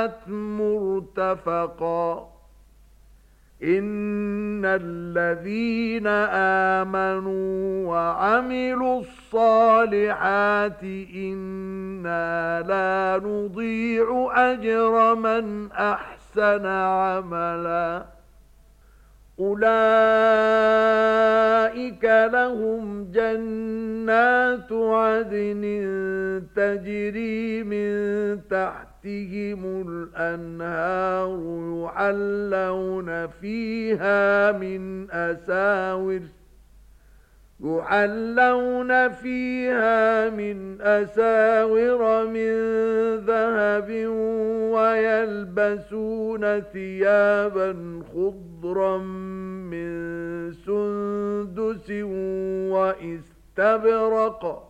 ساعت مرتفقا. ان الذين امنوا وعملوا الصالحات أنا لا نضيع اجر من احسن عملا. اولئك لهم جنات عدن تجري من تحتهم الأنهار يعلون فيها من أساور يعلون فيها من أساور من ذهب ويلبسون ثيابا خضرا من سندس وإستبرق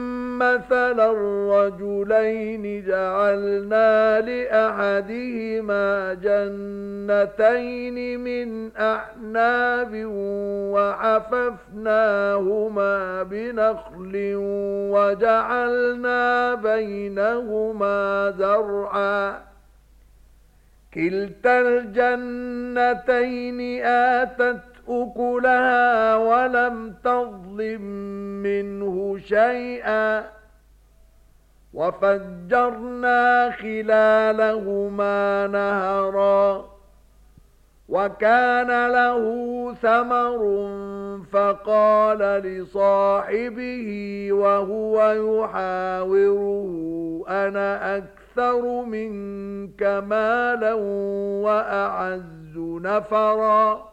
مثل الرجلين جعلنا لأحدهما جنتين من أعناب وعففناهما بنخل وجعلنا بينهما زرعا. كلتا الجنتين آتت أكلها ولم تظلم منه شيئا وفجرنا خلالهما نهرا وكان له ثمر فقال لصاحبه وهو يحاوره أنا أكثر منك مالا وأعز نفرا